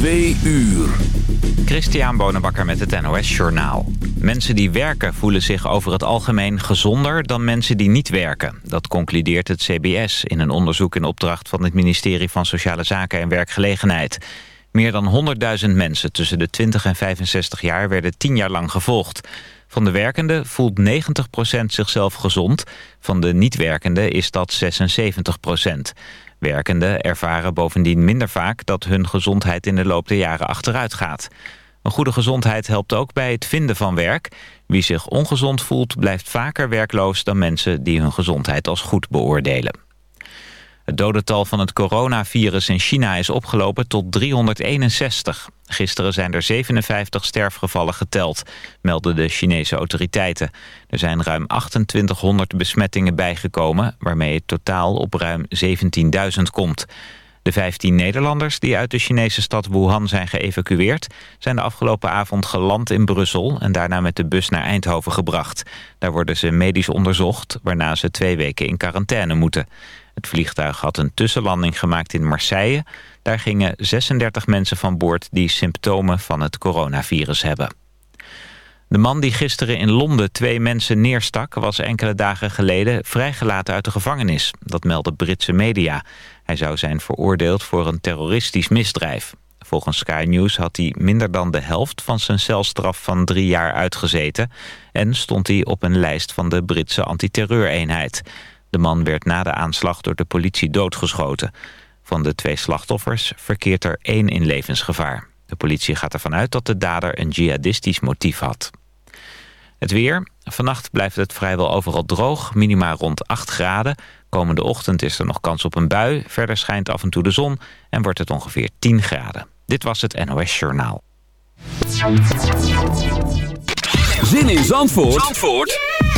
Twee uur. Christian Bonenbakker met het NOS Journaal. Mensen die werken voelen zich over het algemeen gezonder dan mensen die niet werken. Dat concludeert het CBS in een onderzoek in opdracht van het ministerie van Sociale Zaken en Werkgelegenheid. Meer dan 100.000 mensen tussen de 20 en 65 jaar werden 10 jaar lang gevolgd. Van de werkenden voelt 90% zichzelf gezond. Van de niet-werkenden is dat 76%. Werkenden ervaren bovendien minder vaak dat hun gezondheid in de loop der jaren achteruit gaat. Een goede gezondheid helpt ook bij het vinden van werk. Wie zich ongezond voelt blijft vaker werkloos dan mensen die hun gezondheid als goed beoordelen. Het dodental van het coronavirus in China is opgelopen tot 361. Gisteren zijn er 57 sterfgevallen geteld, melden de Chinese autoriteiten. Er zijn ruim 2800 besmettingen bijgekomen, waarmee het totaal op ruim 17.000 komt. De 15 Nederlanders die uit de Chinese stad Wuhan zijn geëvacueerd... zijn de afgelopen avond geland in Brussel... en daarna met de bus naar Eindhoven gebracht. Daar worden ze medisch onderzocht, waarna ze twee weken in quarantaine moeten. Het vliegtuig had een tussenlanding gemaakt in Marseille. Daar gingen 36 mensen van boord die symptomen van het coronavirus hebben. De man die gisteren in Londen twee mensen neerstak... was enkele dagen geleden vrijgelaten uit de gevangenis. Dat melden Britse media. Hij zou zijn veroordeeld voor een terroristisch misdrijf. Volgens Sky News had hij minder dan de helft van zijn celstraf van drie jaar uitgezeten... en stond hij op een lijst van de Britse antiterreureenheid. De man werd na de aanslag door de politie doodgeschoten. Van de twee slachtoffers verkeert er één in levensgevaar. De politie gaat ervan uit dat de dader een jihadistisch motief had. Het weer. Vannacht blijft het vrijwel overal droog. Minima rond 8 graden. Komende ochtend is er nog kans op een bui. Verder schijnt af en toe de zon en wordt het ongeveer 10 graden. Dit was het NOS Journaal. Zin in Zandvoort, Zandvoort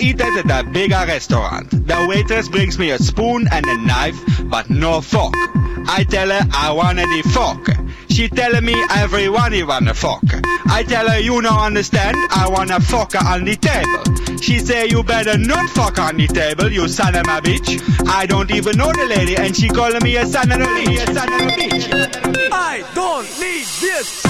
Eat at a bigger restaurant. The waitress brings me a spoon and a knife, but no fork. I tell her I want the fork. She tell me everyone want a fork. I tell her you don't understand, I want a fork on the table. She say you better not fuck on the table, you son of a bitch. I don't even know the lady and she calling me. A son of a bitch. I don't need this.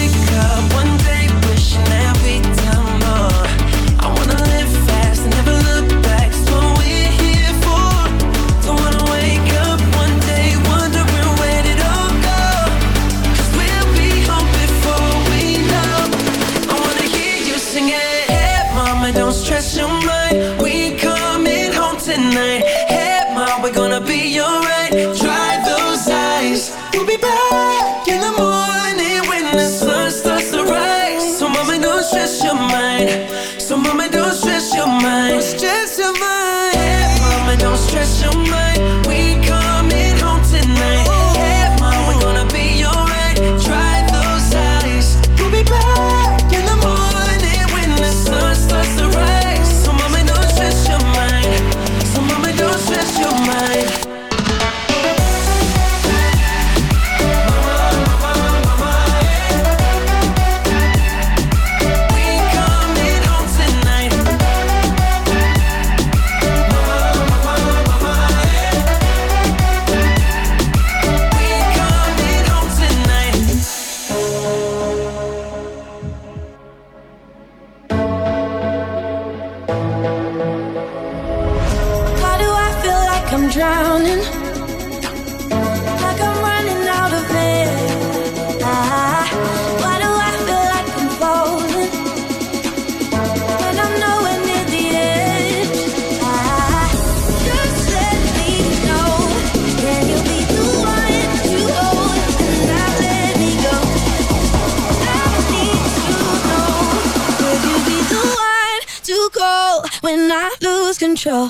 control?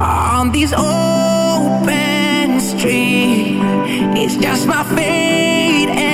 on these open streets. It's just my fate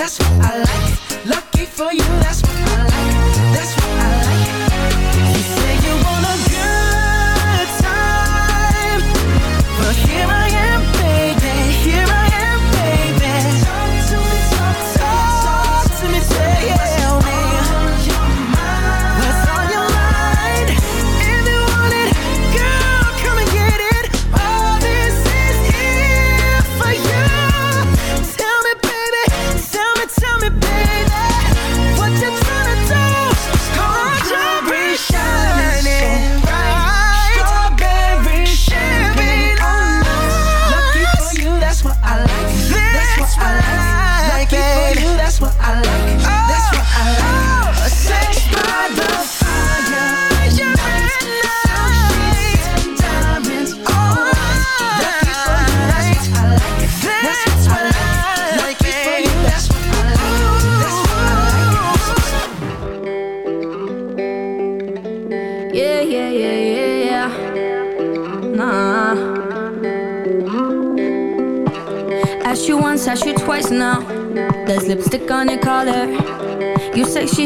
That's what I like. Lucky for you that's what I like.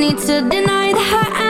need to deny the hurt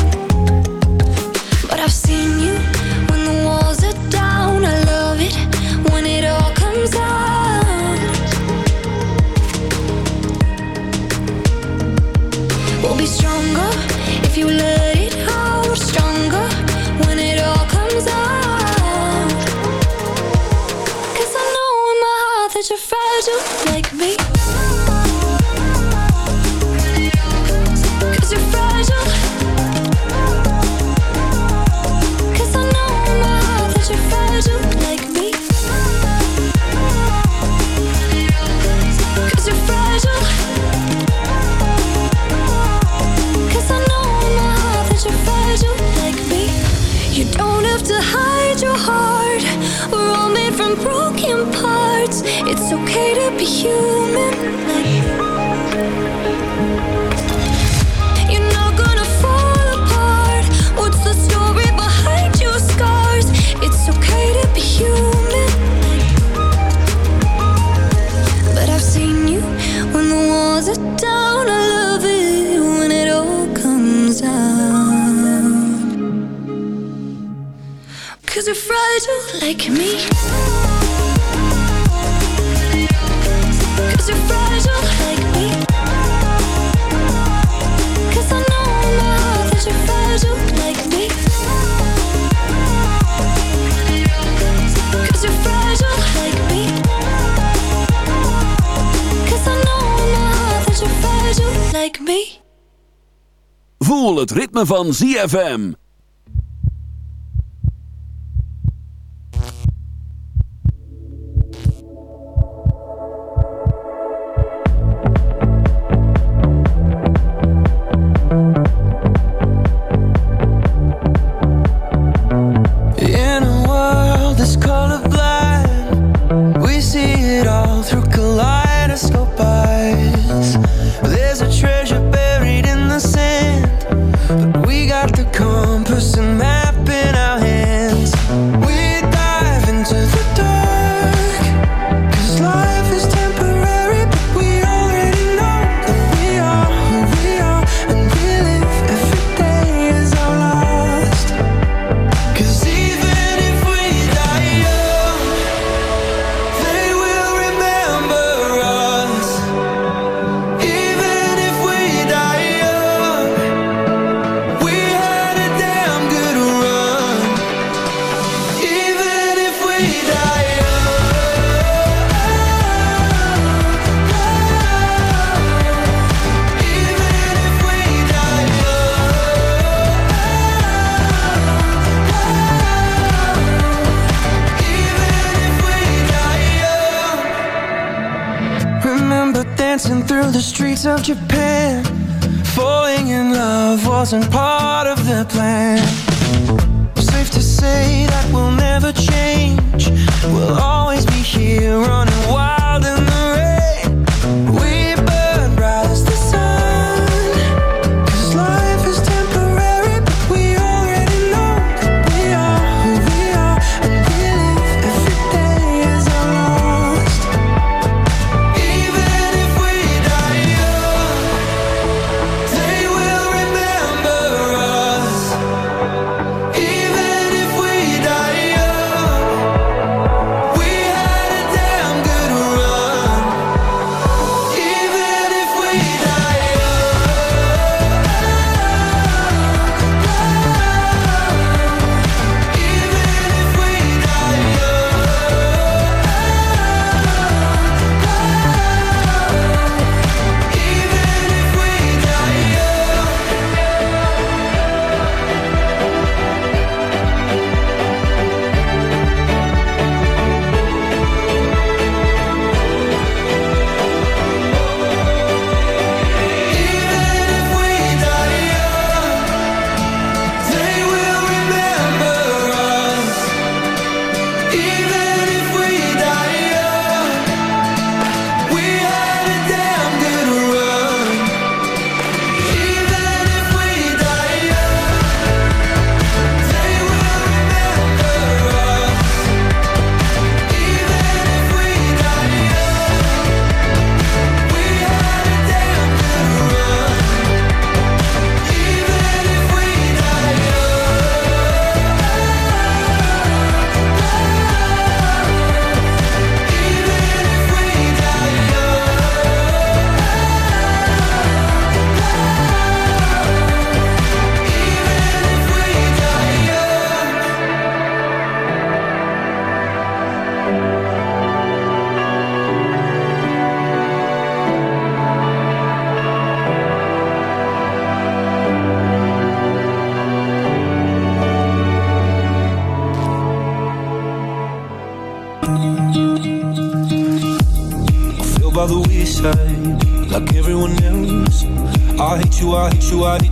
van ZFM.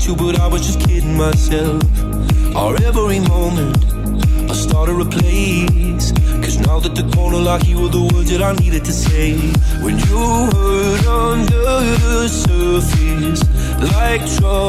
you, but I was just kidding myself. Our every moment, I started a place. Cause now that the corner lock, you were the words that I needed to say. When you hurt under the surface, like trouble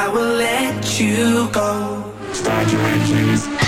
I will let you go. Start your engines.